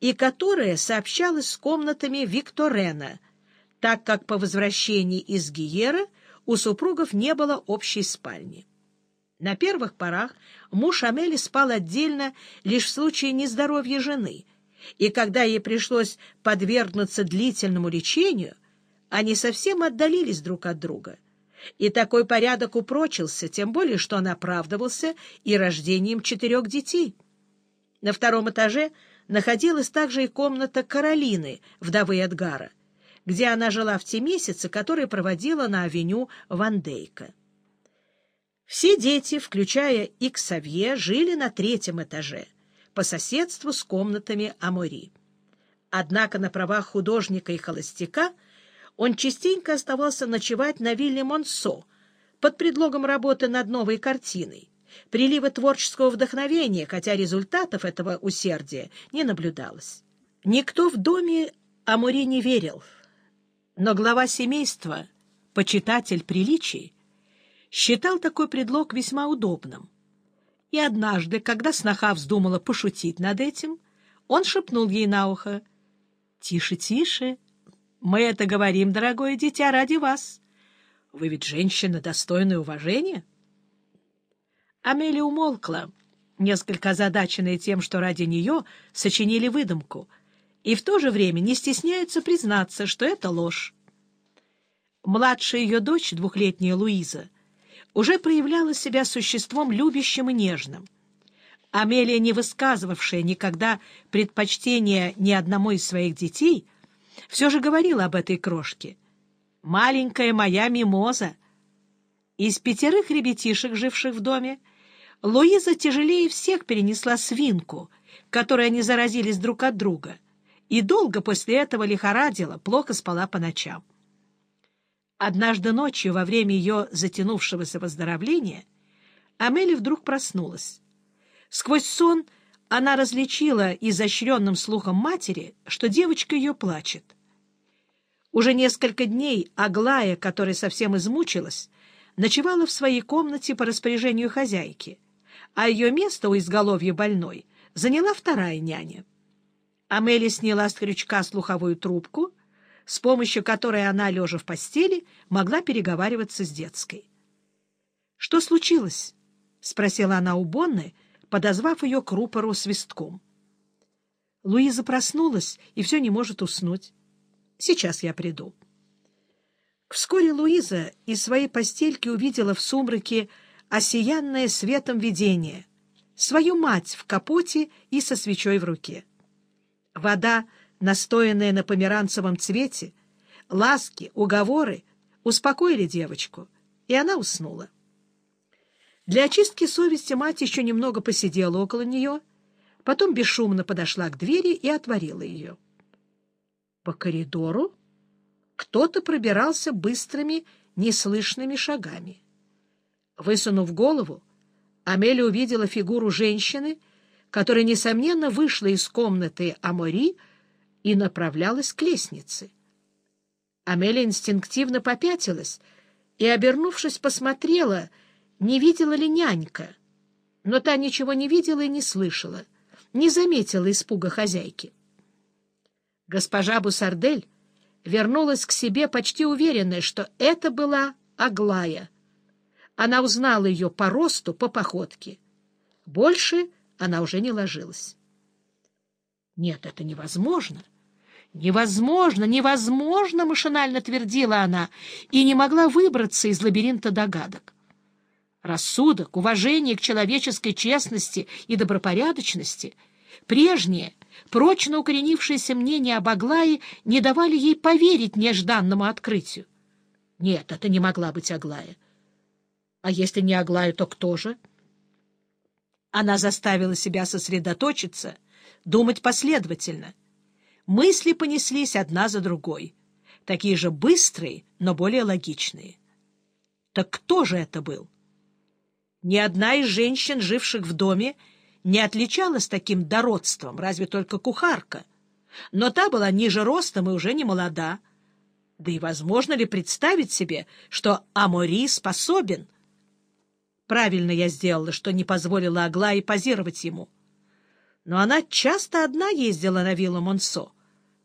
и которая сообщалась с комнатами Викторена, так как по возвращении из Гиера у супругов не было общей спальни. На первых порах муж Амели спал отдельно лишь в случае нездоровья жены, и когда ей пришлось подвергнуться длительному лечению, они совсем отдалились друг от друга. И такой порядок упрочился, тем более, что он оправдывался и рождением четырех детей. На втором этаже находилась также и комната Каролины, вдовы Эдгара, где она жила в те месяцы, которые проводила на авеню Вандейка. Все дети, включая и Ксавье, жили на третьем этаже, по соседству с комнатами Амори. Однако на правах художника и холостяка он частенько оставался ночевать на вилле Монсо под предлогом работы над новой картиной, прилива творческого вдохновения, хотя результатов этого усердия не наблюдалось. Никто в доме Амори не верил, но глава семейства, почитатель приличий, считал такой предлог весьма удобным. И однажды, когда сноха вздумала пошутить над этим, он шепнул ей на ухо. — Тише, тише. Мы это говорим, дорогое дитя, ради вас. Вы ведь женщина, достойная уважения. Амелия умолкла, несколько озадаченная тем, что ради нее сочинили выдумку, и в то же время не стесняются признаться, что это ложь. Младшая ее дочь, двухлетняя Луиза, уже проявляла себя существом любящим и нежным. Амелия, не высказывавшая никогда предпочтения ни одному из своих детей, все же говорила об этой крошке. «Маленькая моя мимоза!» Из пятерых ребятишек, живших в доме, Луиза тяжелее всех перенесла свинку, которой они заразились друг от друга, и долго после этого лихорадила, плохо спала по ночам. Однажды ночью, во время ее затянувшегося выздоровления, Амели вдруг проснулась. Сквозь сон она различила изощренным слухом матери, что девочка ее плачет. Уже несколько дней Аглая, которая совсем измучилась, ночевала в своей комнате по распоряжению хозяйки, а ее место у изголовья больной заняла вторая няня. Амели сняла с крючка слуховую трубку с помощью которой она, лежа в постели, могла переговариваться с детской. — Что случилось? — спросила она у Бонны, подозвав ее к рупору свистком. Луиза проснулась и все не может уснуть. Сейчас я приду. Вскоре Луиза из своей постельки увидела в сумраке осиянное светом видение, свою мать в капоте и со свечой в руке. Вода настоянные на померанцевом цвете, ласки, уговоры успокоили девочку, и она уснула. Для очистки совести мать еще немного посидела около нее, потом бесшумно подошла к двери и отворила ее. По коридору кто-то пробирался быстрыми, неслышными шагами. Высунув голову, Амелия увидела фигуру женщины, которая, несомненно, вышла из комнаты Амори, и направлялась к лестнице. Амелия инстинктивно попятилась и, обернувшись, посмотрела, не видела ли нянька. Но та ничего не видела и не слышала, не заметила испуга хозяйки. Госпожа Бусардель вернулась к себе почти уверенная, что это была Аглая. Она узнала ее по росту, по походке. Больше она уже не ложилась. Нет, это невозможно. Невозможно, невозможно, машинально твердила она, и не могла выбраться из лабиринта догадок. Рассудок, уважение к человеческой честности и добропорядочности, прежнее, прочно укоренившееся мнение об Аглае не давали ей поверить нежданному открытию. Нет, это не могла быть Аглая. А если не Аглая, то кто же? Она заставила себя сосредоточиться — думать последовательно. Мысли понеслись одна за другой, такие же быстрые, но более логичные. Так кто же это был? Ни одна из женщин, живших в доме, не отличалась таким дородством, разве только кухарка. Но та была ниже ростом и уже не молода. Да и возможно ли представить себе, что Амори способен? Правильно я сделала, что не позволила Аглае позировать ему. но она часто одна ездила на виллу Монсо.